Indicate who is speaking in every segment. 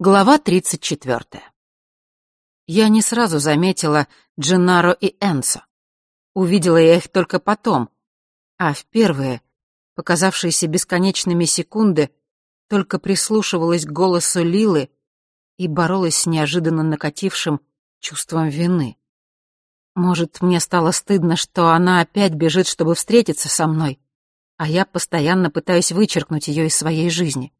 Speaker 1: Глава 34. Я не сразу заметила Дженаро и Энсо. Увидела я их только потом, а в первые, показавшиеся бесконечными секунды, только прислушивалась к голосу Лилы и боролась с неожиданно накатившим чувством вины. Может, мне стало стыдно, что она опять бежит, чтобы встретиться со мной, а я постоянно пытаюсь вычеркнуть ее из своей жизни.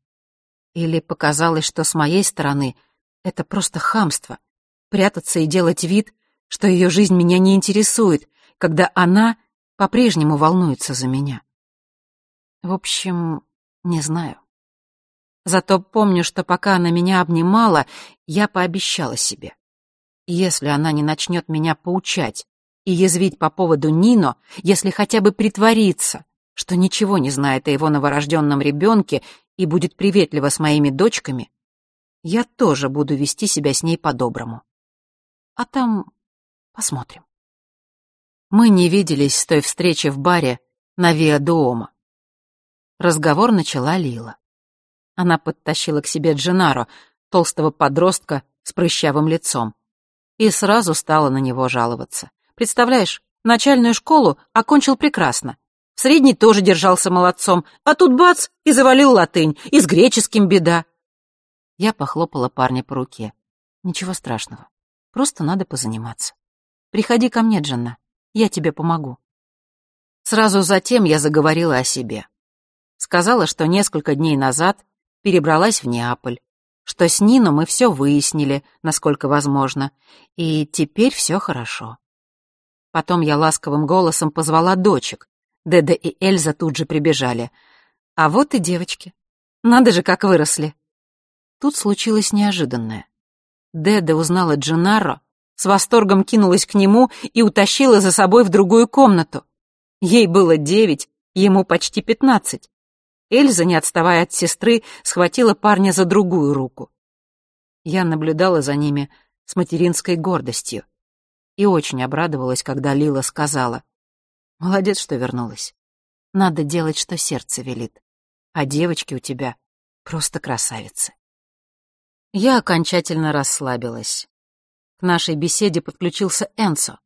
Speaker 1: Или показалось, что с моей стороны это просто хамство — прятаться и делать вид, что ее жизнь меня не интересует, когда она по-прежнему волнуется за меня. В общем, не знаю. Зато помню, что пока она меня обнимала, я пообещала себе. Если она не начнет меня поучать и язвить по поводу Нино, если хотя бы притвориться, что ничего не знает о его новорожденном ребенке и будет приветлива с моими дочками, я тоже буду вести себя с ней по-доброму. А там посмотрим. Мы не виделись с той встречи в баре на Виа-Дуомо. Разговор начала Лила. Она подтащила к себе Дженаро, толстого подростка с прыщавым лицом, и сразу стала на него жаловаться. Представляешь, начальную школу окончил прекрасно, в средней тоже держался молодцом, а тут бац, и завалил латынь, и с греческим беда. Я похлопала парня по руке. Ничего страшного, просто надо позаниматься. Приходи ко мне, Джанна, я тебе помогу. Сразу затем я заговорила о себе. Сказала, что несколько дней назад перебралась в Неаполь, что с Нино мы все выяснили, насколько возможно, и теперь все хорошо. Потом я ласковым голосом позвала дочек, Деда и Эльза тут же прибежали. А вот и девочки. Надо же, как выросли. Тут случилось неожиданное. Деда узнала Дженаро, с восторгом кинулась к нему и утащила за собой в другую комнату. Ей было девять, ему почти пятнадцать. Эльза, не отставая от сестры, схватила парня за другую руку. Я наблюдала за ними с материнской гордостью и очень обрадовалась, когда Лила сказала, Молодец, что вернулась. Надо делать, что сердце велит. А девочки у тебя просто красавицы. Я окончательно расслабилась. К нашей беседе подключился Энсо.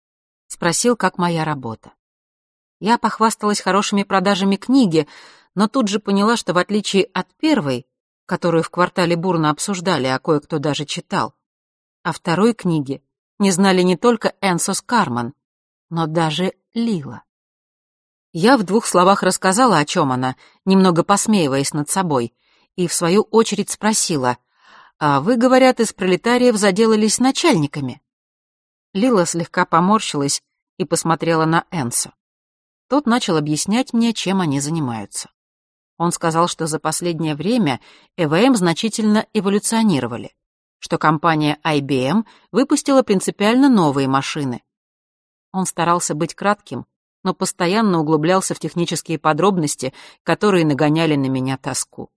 Speaker 1: Спросил, как моя работа. Я похвасталась хорошими продажами книги, но тут же поняла, что в отличие от первой, которую в квартале бурно обсуждали, а кое-кто даже читал, о второй книге не знали не только Энсо Скарман, но даже Лила. Я в двух словах рассказала, о чем она, немного посмеиваясь над собой, и в свою очередь спросила, «А вы, говорят, из пролетариев заделались начальниками?» Лила слегка поморщилась и посмотрела на Энсо. Тот начал объяснять мне, чем они занимаются. Он сказал, что за последнее время ЭВМ значительно эволюционировали, что компания IBM выпустила принципиально новые машины. Он старался быть кратким, но постоянно углублялся в технические подробности, которые нагоняли на меня тоску.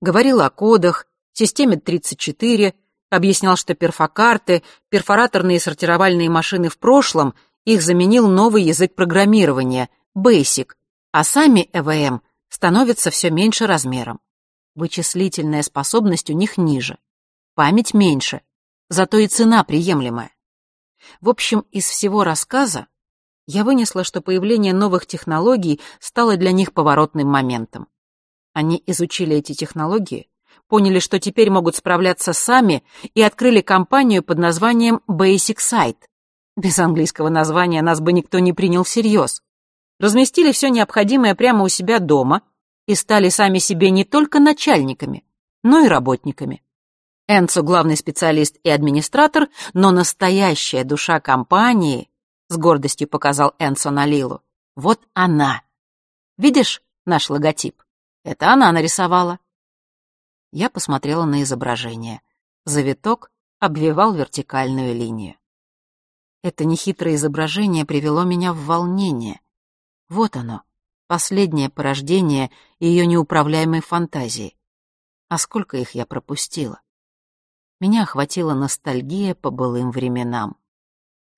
Speaker 1: Говорил о кодах, системе 34, объяснял, что перфокарты, перфораторные сортировальные машины в прошлом, их заменил новый язык программирования — Basic, а сами ЭВМ становятся все меньше размером. Вычислительная способность у них ниже, память меньше, зато и цена приемлемая. В общем, из всего рассказа я вынесла, что появление новых технологий стало для них поворотным моментом. Они изучили эти технологии, поняли, что теперь могут справляться сами и открыли компанию под названием Basic Site. Без английского названия нас бы никто не принял всерьез. Разместили все необходимое прямо у себя дома и стали сами себе не только начальниками, но и работниками. Энцо — главный специалист и администратор, но настоящая душа компании с гордостью показал Энсо на Лилу. Вот она. Видишь наш логотип? Это она нарисовала. Я посмотрела на изображение. Завиток обвивал вертикальную линию. Это нехитрое изображение привело меня в волнение. Вот оно, последнее порождение ее неуправляемой фантазии. А сколько их я пропустила? Меня охватила ностальгия по былым временам.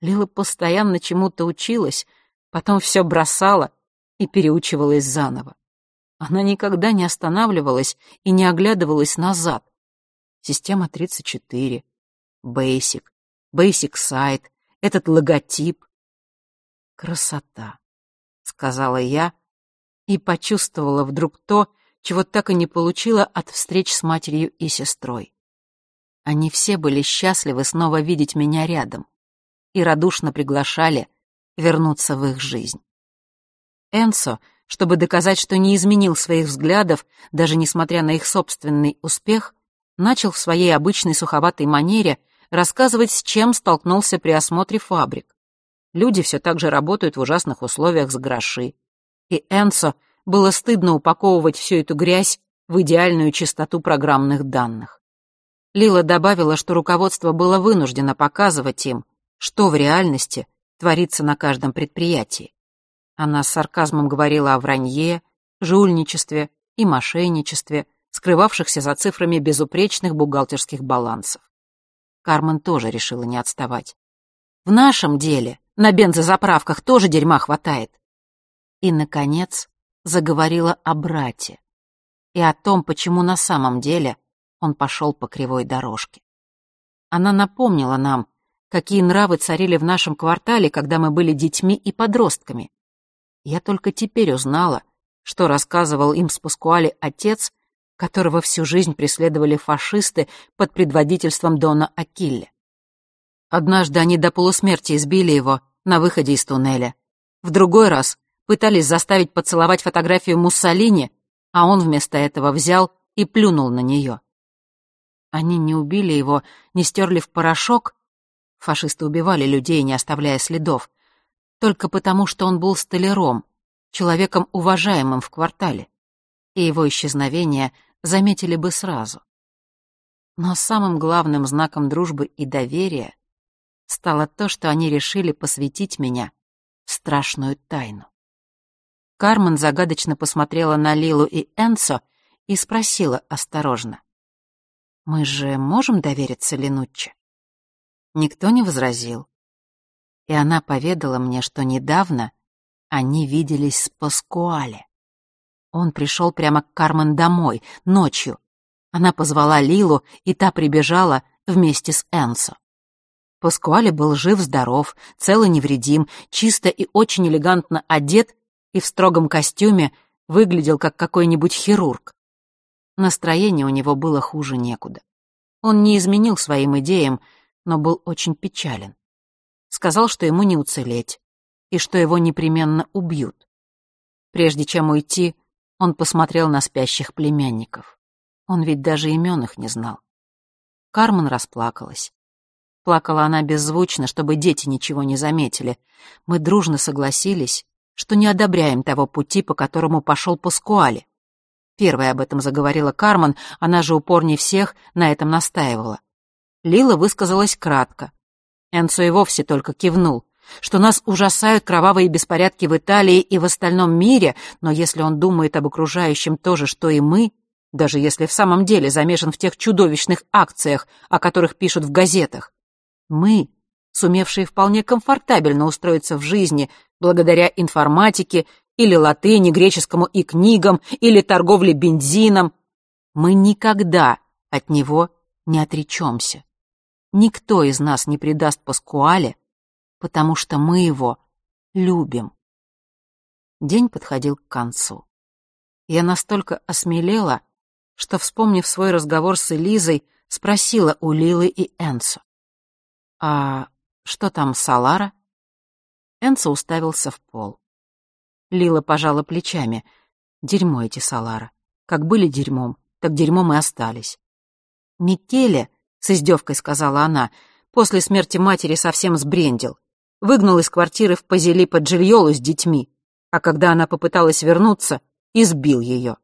Speaker 1: Лила постоянно чему-то училась, потом все бросала и переучивалась заново. Она никогда не останавливалась и не оглядывалась назад. система 34, Basic, Basic Site, этот логотип. Красота, сказала я и почувствовала вдруг то, чего так и не получила от встреч с матерью и сестрой. Они все были счастливы снова видеть меня рядом и радушно приглашали вернуться в их жизнь. Энсо, чтобы доказать, что не изменил своих взглядов, даже несмотря на их собственный успех, начал в своей обычной суховатой манере рассказывать, с чем столкнулся при осмотре фабрик. Люди все так же работают в ужасных условиях за гроши. И Энсо было стыдно упаковывать всю эту грязь в идеальную чистоту программных данных. Лила добавила, что руководство было вынуждено показывать им, что в реальности творится на каждом предприятии. Она с сарказмом говорила о вранье, жульничестве и мошенничестве, скрывавшихся за цифрами безупречных бухгалтерских балансов. Кармен тоже решила не отставать. В нашем деле на бензозаправках тоже дерьма хватает. И, наконец, заговорила о брате и о том, почему на самом деле он пошел по кривой дорожке. Она напомнила нам, какие нравы царили в нашем квартале, когда мы были детьми и подростками. Я только теперь узнала, что рассказывал им с Паскуале отец, которого всю жизнь преследовали фашисты под предводительством Дона Акилля. Однажды они до полусмерти избили его на выходе из туннеля. В другой раз пытались заставить поцеловать фотографию Муссолини, а он вместо этого взял и плюнул на нее. Они не убили его, не стерли в порошок. Фашисты убивали людей, не оставляя следов. Только потому, что он был столяром, человеком уважаемым в квартале. И его исчезновение заметили бы сразу. Но самым главным знаком дружбы и доверия стало то, что они решили посвятить меня страшную тайну. Кармен загадочно посмотрела на Лилу и Энсо и спросила осторожно. Мы же можем довериться Ленуччи?» Никто не возразил. И она поведала мне, что недавно они виделись с Паскуале. Он пришел прямо к Кармен домой, ночью. Она позвала Лилу, и та прибежала вместе с Энсо. Паскуале был жив-здоров, цел и невредим, чисто и очень элегантно одет и в строгом костюме выглядел как какой-нибудь хирург. Настроение у него было хуже некуда. Он не изменил своим идеям, но был очень печален. Сказал, что ему не уцелеть, и что его непременно убьют. Прежде чем уйти, он посмотрел на спящих племянников. Он ведь даже имен их не знал. Кармен расплакалась. Плакала она беззвучно, чтобы дети ничего не заметили. Мы дружно согласились, что не одобряем того пути, по которому пошел Паскуале. Первая об этом заговорила Кармен, она же упорнее всех на этом настаивала. Лила высказалась кратко. Энцо и вовсе только кивнул, что нас ужасают кровавые беспорядки в Италии и в остальном мире, но если он думает об окружающем то же, что и мы, даже если в самом деле замешан в тех чудовищных акциях, о которых пишут в газетах, мы, сумевшие вполне комфортабельно устроиться в жизни благодаря информатике или латыни, греческому и книгам, или торговле бензином. Мы никогда от него не отречемся. Никто из нас не предаст Паскуале, потому что мы его любим. День подходил к концу. Я настолько осмелела, что, вспомнив свой разговор с Элизой, спросила у Лилы и Энсо. «А что там Салара?» Энсо уставился в пол. Лила пожала плечами. Дерьмо эти Салара. Как были дерьмом, так дерьмом и остались. Микеле, с издевкой сказала она, после смерти матери совсем сбрендил. Выгнал из квартиры в Пазели под Джильолу с детьми, а когда она попыталась вернуться, избил ее.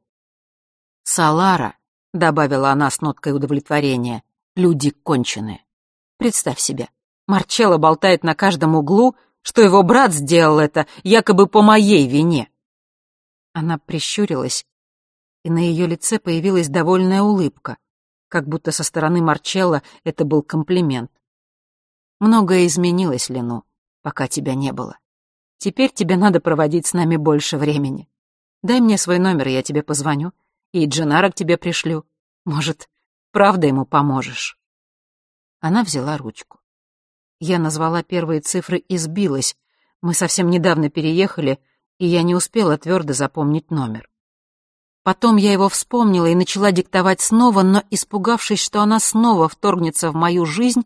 Speaker 1: «Салара», — добавила она с ноткой удовлетворения, — «люди конченые. Представь себе, Марчелло болтает на каждом углу, что его брат сделал это якобы по моей вине. Она прищурилась, и на ее лице появилась довольная улыбка, как будто со стороны Марчелла это был комплимент. Многое изменилось, Лену, пока тебя не было. Теперь тебе надо проводить с нами больше времени. Дай мне свой номер, я тебе позвоню, и Дженара к тебе пришлю. Может, Правда ему поможешь?» Она взяла ручку. Я назвала первые цифры и сбилась. Мы совсем недавно переехали, и я не успела твердо запомнить номер. Потом я его вспомнила и начала диктовать снова, но, испугавшись, что она снова вторгнется в мою жизнь,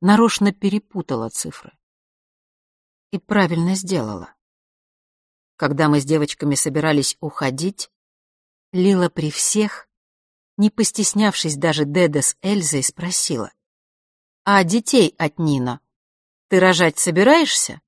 Speaker 1: нарочно перепутала цифры. И правильно сделала. Когда мы с девочками собирались уходить, Лила при всех, не постеснявшись даже Деда с Эльзой, спросила. «А детей от Нина ты рожать собираешься?»